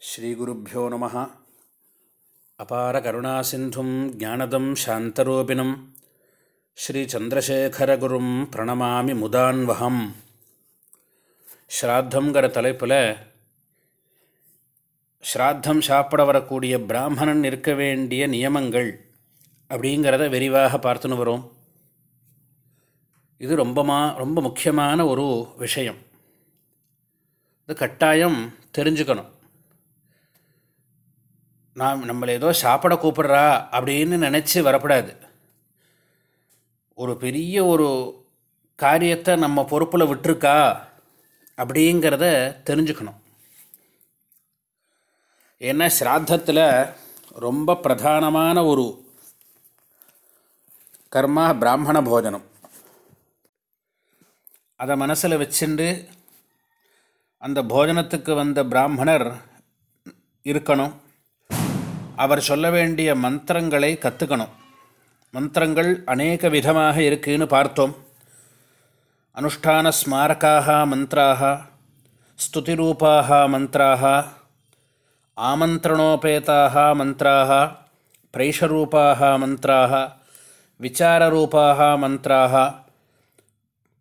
ஸ்ரீகுருப்போ நம. அபார கருணாசிந்தும் ஜானதம் சாந்தரூபிணம். ஸ்ரீச்சந்திரசேகரகுரும் பிரணமாமி முதான்வகம் ஸ்ராத்தங்கிற தலைப்பில் ஸ்ராத்தம் சாப்பிட வரக்கூடிய பிராமணன் இருக்க வேண்டிய நியமங்கள் அப்படிங்கிறத விரிவாக பார்த்துன்னு வரும். இது ரொம்பமா ரொம்ப முக்கியமான ஒரு விஷயம். இது கட்டாயம் தெரிஞ்சுக்கணும். நாம் நம்மளை ஏதோ சாப்பிட கூப்பிட்றா அப்படின்னு நினச்சி வரப்படாது ஒரு பெரிய ஒரு காரியத்தை நம்ம பொறுப்பில் விட்டுருக்கா அப்படிங்கிறத தெரிஞ்சுக்கணும். ஏன்னா ஸ்ராத்தத்தில் ரொம்ப பிரதானமான ஒரு கர்மா பிராமண போஜனம். அதை மனசில் வச்சுண்டு அந்த போஜனத்துக்கு வந்த பிராமணர் இருக்கணும். அவர் சொல்ல வேண்டிய மந்திரங்களை கற்றுக்கணும் மந்திரங்கள் அநேக விதமாக இருக்குன்னு பார்த்தோம். அனுஷ்டான ஸ்மாரகாக மந்திராக ஸ்துதிரூபாக மந்திராக ஆமந்திரணோபேதாக மந்திராக பிரைஷரூபாக மந்திராக விசாரரூபாக மந்திராக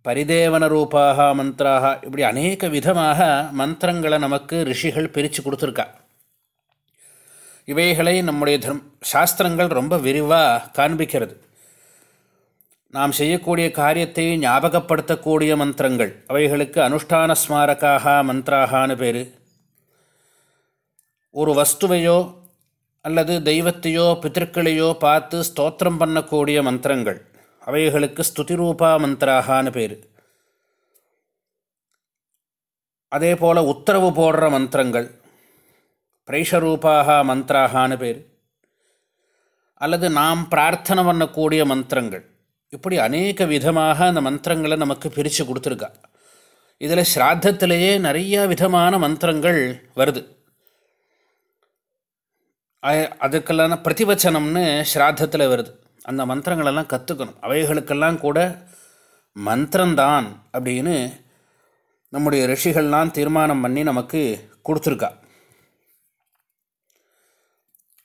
பரிதேவனரூபாக மந்திராக இப்படி அநேக விதமாக மந்திரங்களை நமக்கு ரிஷிகள் பிரித்து கொடுத்துருக்கா. இவைகளை நம்முடைய தர்ம் சாஸ்திரங்கள் ரொம்ப விரிவாக காண்பிக்கிறது. நாம் செய்யக்கூடிய காரியத்தை ஞாபகப்படுத்தக்கூடிய மந்திரங்கள். அவைகளுக்கு அனுஷ்டான ஸ்மாரக்காக மந்திராகான்னு பேர். ஒரு வஸ்துவையோ அல்லது தெய்வத்தையோ பித்திருக்களையோ பார்த்து ஸ்தோத்திரம் பண்ணக்கூடிய மந்திரங்கள். அவைகளுக்கு ஸ்துதிரூபா மந்திராகான்னு பேர். அதே போல் உத்தரவு போடுற மந்திரங்கள். பிரேஷரூபாக மந்திராகான்னு பேர். அல்லது நாம் பிரார்த்தனை பண்ணக்கூடிய மந்திரங்கள். இப்படி அநேக விதமாக அந்த மந்திரங்களை நமக்கு பிரித்து கொடுத்துருக்கா. இதில் ஸ்ராத்தத்திலேயே நிறைய விதமான மந்திரங்கள் வருது. அதுக்கெல்லாம் பிரதிவச்சனம்னு ஸ்ராத்தத்தில் வருது. அந்த மந்திரங்களெல்லாம் கற்றுக்கணும் அவைகளுக்கெல்லாம் கூட மந்திரம்தான் அப்படின்னு நம்முடைய ரிஷிகள்லாம் தீர்மானம் பண்ணி நமக்கு கொடுத்துருக்கா.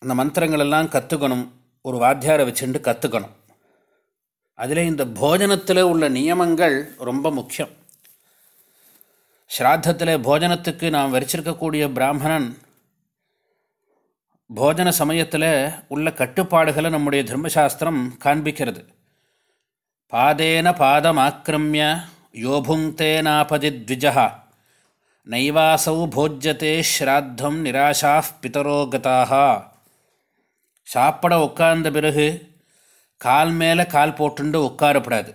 அந்த மந்திரங்களெல்லாம் கற்றுக்கணும் ஒரு வாத்தியாரை வச்சுட்டு கற்றுக்கணும் அதில் இந்த போஜனத்தில் உள்ள நியமங்கள் ரொம்ப முக்கியம். ஸ்ராத்தத்தில் போஜனத்துக்கு நாம் வரிச்சிருக்கக்கூடிய பிராமணன் போஜன சமயத்தில் உள்ள கட்டுப்பாடுகளை நம்முடைய தர்மசாஸ்திரம் காண்பிக்கிறது. பாதேன பாதம் ஆக்கிரமிய யோபுங்தேனாபதி த்விஜா நைவாசௌ போஜ்யத்தே ஸ்ராத்தம் நிராஷா பிதரோகதாக சாப்பிட உட்கார்ந்த பிறகு கால் மேலே கால் போட்டுண்டு உட்காரப்படாது.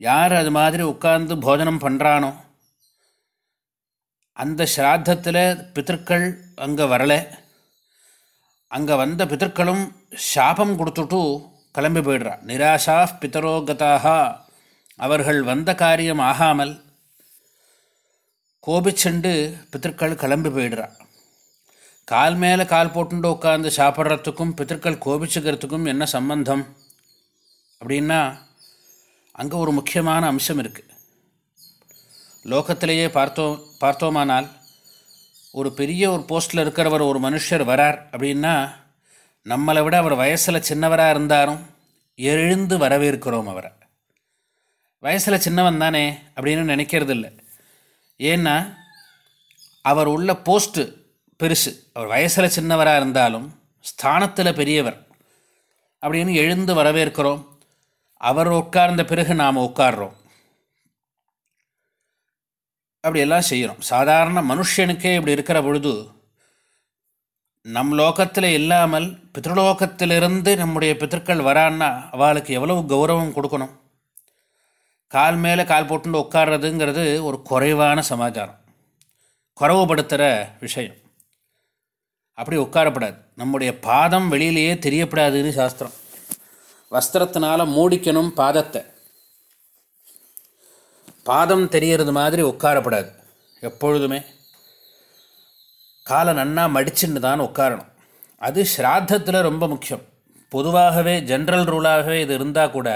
யார் அது மாதிரி உட்கார்ந்து போஜனம் பண்ணுறானோ அந்த ஸ்ராத்தத்தில் பித்தர்கள் அங்கே வரலை. அங்கே வந்த பித்தர்களும் சாபம் கொடுத்துட்டு கிளம்பி போயிடுறா. நிராஷா பித்தரோகதாக அவர்கள் வந்த காரியம் ஆகாமல் கோபிச்செண்டு பித்தர்கள் கிளம்பி போயிடுறான் கால் மேலே கால் போட்டுண்டு உட்காந்து சாப்பிட்றதுக்கும் பித்தர்கள் கோபிச்சுக்கிறதுக்கும் என்ன சம்பந்தம்? அப்படின்னா அங்கே ஒரு முக்கியமான அம்சம் இருக்குது லோகத்திலேயே பார்த்தோம் பார்த்தோமானால் ஒரு பெரிய ஒரு போஸ்ட்டில் இருக்கிறவர் ஒரு மனுஷர் வரார் அப்படின்னா நம்மளை விட அவர் வயசில் சின்னவராக இருந்தாலும் எழுந்து வரவேற்கிறோம் அவரை. வயசில் சின்னவன் தானே அப்படின்னு நினைக்கிறது இல்லை ஏன்னா அவர் உள்ள போஸ்ட்டு பெருசு. அவர் வயசில் சின்னவராக இருந்தாலும் ஸ்தானத்தில் பெரியவர். அப்படின்னு எழுந்து வரவேற்கிறோம். அவர் உட்கார்ந்த பிறகு நாம் உட்கார்றோம். அப்படியெல்லாம் செய்கிறோம் சாதாரண மனுஷனுக்கே இப்படி இருக்கிற பொழுது நம் லோகத்தில் இல்லாமல் பித்ருலோகத்திலிருந்து நம்முடைய பித்தர்கள் வரான்னா அவளுக்கு எவ்வளவு கௌரவம் கொடுக்கணும்? கால் மேலே கால் போட்டு உட்கார்றதுங்கிறது ஒரு குறைவான சமாச்சாரம். குறவுபடுத்துகிற விஷயம். அப்படி உட்காரப்படாது. நம்முடைய பாதம் வெளியிலேயே தெரியப்படாதுன்னு சாஸ்திரம். வஸ்திரத்தினால் மூடிக்கணும் பாதத்தை. பாதம் தெரியறது மாதிரி உட்காரப்படாது. எப்பொழுதுமே. காலை நன்னா மடிச்சுன்னு தான் உட்காரணும். அது ஸ்ராத்தத்தில் ரொம்ப முக்கியம். பொதுவாகவே ஜென்ரல் ரூலாகவே இது இருந்தால் கூட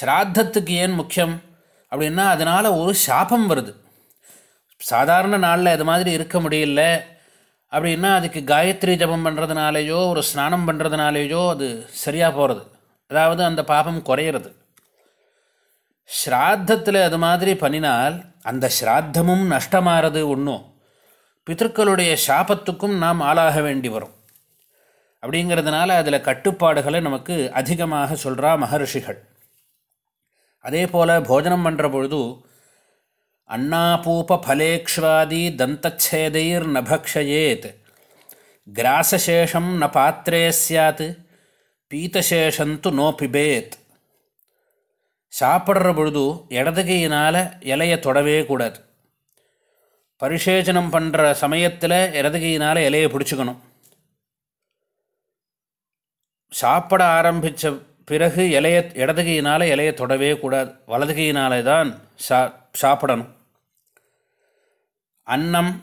ஸ்ராத்தத்துக்கு ஏன் முக்கியம்? அப்படின்னா அதனால் ஒரு சாபம் வருது. சாதாரண நாளில் இது மாதிரி இருக்க முடியல. அப்படின்னா அதுக்கு காயத்ரி ஜபம் பண்ணுறதுனாலேயோ ஒரு ஸ்நானம் பண்ணுறதுனாலேயோ அது சரியாக போகிறது அதாவது அந்த பாபம் குறையிறது. ஸ்ராத்தத்தில் அது மாதிரி பண்ணினால் அந்த ஸ்ராத்தமும் நஷ்டமாகிறது ஒன்றும் பித்தர்களுடைய சாபத்துக்கும் நாம் ஆளாக வேண்டி வரும். அப்படிங்கிறதுனால அதில் கட்டுப்பாடுகளை நமக்கு அதிகமாக சொல்கிறா மகர்ஷிகள். அதே போல் போஜனம் பண்ணுற பொழுது அண்ணாபூபலேக்ஷ்வாதி தந்தச்சேதைர் நபக்ஷயேத் கிராசசேஷம் ந பாத்திரே சாத் பீத்தசேஷந்து நோ பிபேத் சாப்பிட்ற பொழுது இடதுகையினால் இலையை தொடவே கூடாது. பரிசேச்சனம் பண்ணுற சமயத்தில் இடதுகையினால் இலையை பிடிச்சிக்கணும். சாப்பிட ஆரம்பித்த பிறகு இலைய இடதுகையினால் இலையை தொடவே கூடாது. வலதுகையினாலே தான் சா சாப்பிடணும். அன்னம்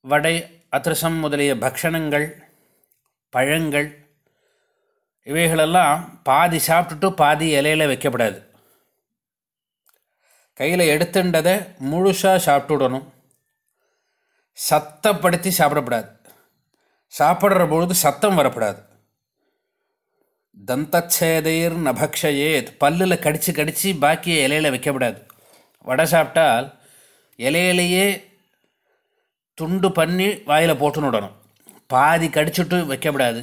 வடை அதிரசம் முதலிய பக்ஷணங்கள் பழங்கள் இவைகளெல்லாம் பாதி சாப்பிட்டுட்டு பாதி இலையில் வைக்கப்படாது. கையில் எடுத்துண்டதை முழுசாக சாப்பிட்டுடணும். சத்தப்படுத்தி சாப்பிடப்படாது. சாப்பிட்ற பொழுது சத்தம் வரப்படாது. தந்தச்சேதைர் நபக்ஷயேத் பல்லில் கடித்து கடித்து பாக்கிய இலையில் வைக்கப்படாது. வடை சாப்பிட்டால் இலையிலையே துண்டு பண்ணி வாயில் போட்டுன்னு விடணும். பாதி கடிச்சுட்டு வைக்கப்படாது.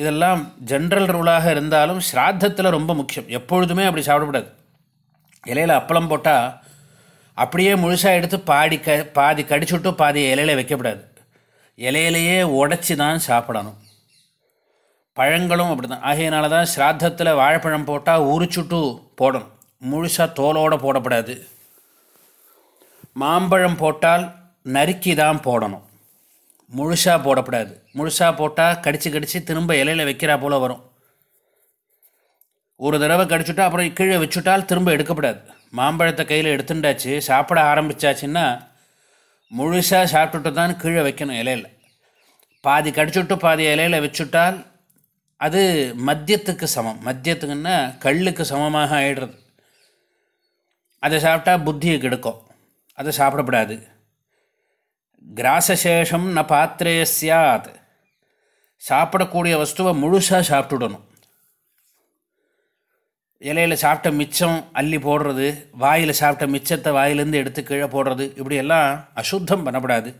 இதெல்லாம் ஜென்ரல் ரூலாக இருந்தாலும் ஸ்ராத்தத்தில் ரொம்ப முக்கியம். எப்பொழுதுமே அப்படி சாப்பிடக்கூடாது. இலையில் அப்பளம் போட்டால் அப்படியே முழுசாக எடுத்து பாடி க பாதி கடிச்சுட்டு பாதி இலையில் வைக்கப்படாது. இலையிலையே உடச்சி தான் சாப்பிடணும். பழங்களும் அப்படி தான் ஆகையினால தான் ஸ்ராத்தத்தில் வாழைப்பழம் போட்டால் உரிச்சுட்டு போடணும். முழுசாக தோலோடு போடப்படாது. மாம்பழம் போட்டால் நறுக்கி தான் போடணும். முழுசாக போடக்கூடாது முழுசாக போட்டால் கடித்து கடித்து திரும்ப இலையில் வைக்கிறா போல் வரும். ஒரு தடவை கடிச்சுட்டா அப்புறம் கீழே வச்சுட்டால் திரும்ப எடுக்கப்படாது. மாம்பழத்தை கையில் எடுத்துட்டாச்சு சாப்பிட ஆரம்பித்தாச்சுன்னா முழுசாக சாப்பிட்டுட்டு தான் கீழே வைக்கணும் இலையில். பாதி கடிச்சுட்டு பாதி இலையில் வச்சுட்டால் அது மத்தியத்துக்கு சமம். மத்தியத்துக்குன்னா கல்லுக்கு சமமாக ஆயிடுறது. அதை சாப்பிட்டா புத்தியை கெடுக்கும். அதை சாப்பிடப்படாது கிராசசேஷம் ந பாத்திரே சாத் சாப்பிடக்கூடிய வஸ்துவை முழுசாக சாப்பிட்டுடணும் இலையில் சாப்பிட்ட மிச்சம் அள்ளி போடுறது வாயில் சாப்பிட்ட மிச்சத்தை வாயிலேருந்து எடுத்து கீழே போடுறது இப்படியெல்லாம் அசுத்தம் பண்ணப்படாது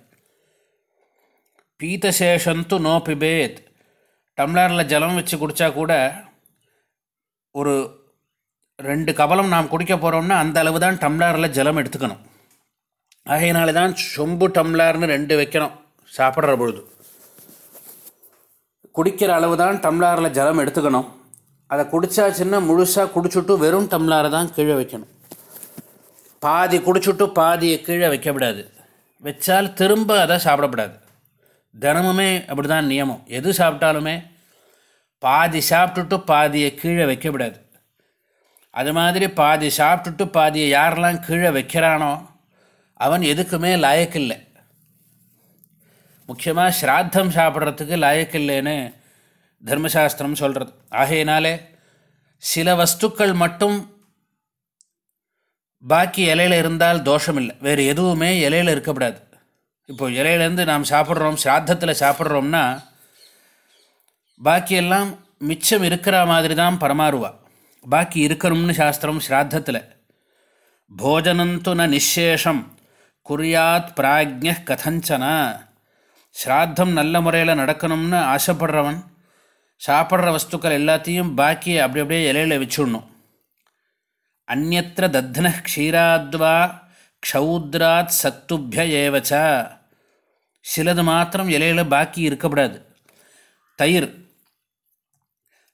பீத்தசேஷந்து நோ பிபேத் டம்ளரில் ஜலம் வச்சு குடித்தா கூட ஒரு ரெண்டு கபலம் நாம் குடிக்க போகிறோம்னா அந்த அளவு தான் டம்ளரில் ஜலம் எடுத்துக்கணும் ஆகையினால தான் சொம்பு டம்ளார்னு ரெண்டு வைக்கணும் சாப்பிட்ற பொழுது. குடிக்கிற அளவு தான் டம்ளாரில் ஜலம் எடுத்துக்கணும். அதை குடித்தாச்சுன்னா முழுசாக குடிச்சுட்டு வெறும் டம்ளாரை தான் கீழே வைக்கணும். பாதி குடிச்சுட்டு பாதியை கீழே வைக்கக்கூடாது. வச்சால் திரும்ப அதை சாப்பிடக்கூடாது தினமுமே அப்படி தான் நியமம். எது சாப்பிட்டாலுமே பாதி சாப்பிட்டுட்டு பாதியை கீழே வைக்கக்கூடாது. அது மாதிரி பாதி சாப்பிட்டுட்டு பாதியை யாரெல்லாம் கீழே வைக்கிறானோ அவன் எதுக்குமே லாயக்கில்லை. முக்கியமாக ஸ்ராத்தம் சாப்பிட்றதுக்கு லாயக்கில்லைன்னு தர்மசாஸ்திரம் சொல்கிறது ஆகையினாலே சில வஸ்துக்கள் மட்டும் பாக்கி இலையில் இருந்தால் தோஷம் இல்லை வேறு எதுவுமே இலையில் இருக்கக்கூடாது. இப்போ இலையிலேருந்து நாம் சாப்பிட்றோம் ஸ்ராத்தத்தில் சாப்பிட்றோம்னா பாக்கியெல்லாம் மிச்சம் இருக்கிற மாதிரி தான் பரமாறுவா. பாக்கி இருக்கணும்னு சாஸ்திரம் ஸ்ராத்தத்தில். போஜனந்து ந நிஷேஷம். குறியாத் பிராஜ்ய கதஞ்சனா. ஸ்ராத்தம் நல்ல முறையில் நடக்கணும்னு ஆசைப்படுறவன் சாப்பிட்ற வஸ்துக்கள் எல்லாத்தையும் பாக்கி அப்படி அப்படியே இலையில் வச்சுடணும். அந்நத்திர தத்ன க்ஷீராத்வா க்ஷௌத்ராத் சத்துபிய ஏவச்சா. சிலது மாத்திரம் இலையில் பாக்கி இருக்கப்படாது தயிர்.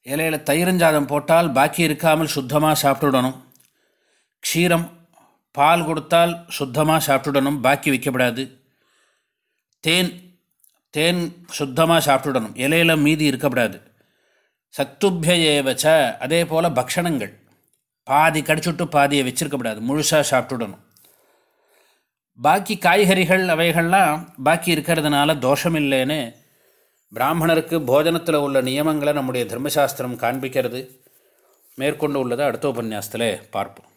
இலையில் தயிரஞ்சாதம் போட்டால் பாக்கி இருக்காமல் சுத்தமாக சாப்பிட்டுடணும். க்ஷீரம். பால் கொடுத்தால் சுத்தமாக சாப்பிட்டுடணும் பாக்கி வைக்கப்படாது. தேன் தேன் சுத்தமாக சாப்பிட்டுடணும். இலையில மீதி இருக்கக்கூடாது சத்துபியேவச்ச அதே போல் பக்ஷணங்கள். பாதி கடிச்சுட்டு பாதியை வச்சிருக்கப்படாது. முழுசாக சாப்பிட்டுடணும். பாக்கி காய்கறிகள் அவைகள்லாம் பாக்கி இருக்கிறதுனால தோஷம் இல்லைன்னு பிராமணருக்கு போஜனத்தில் உள்ள நியமங்களை நம்முடைய தர்மசாஸ்திரம் காண்பிக்கிறது. மேற்கொண்டு உள்ளதை அடுத்த உபன்யாசத்தில் பார்ப்போம்.